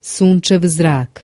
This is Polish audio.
sunčev zrak.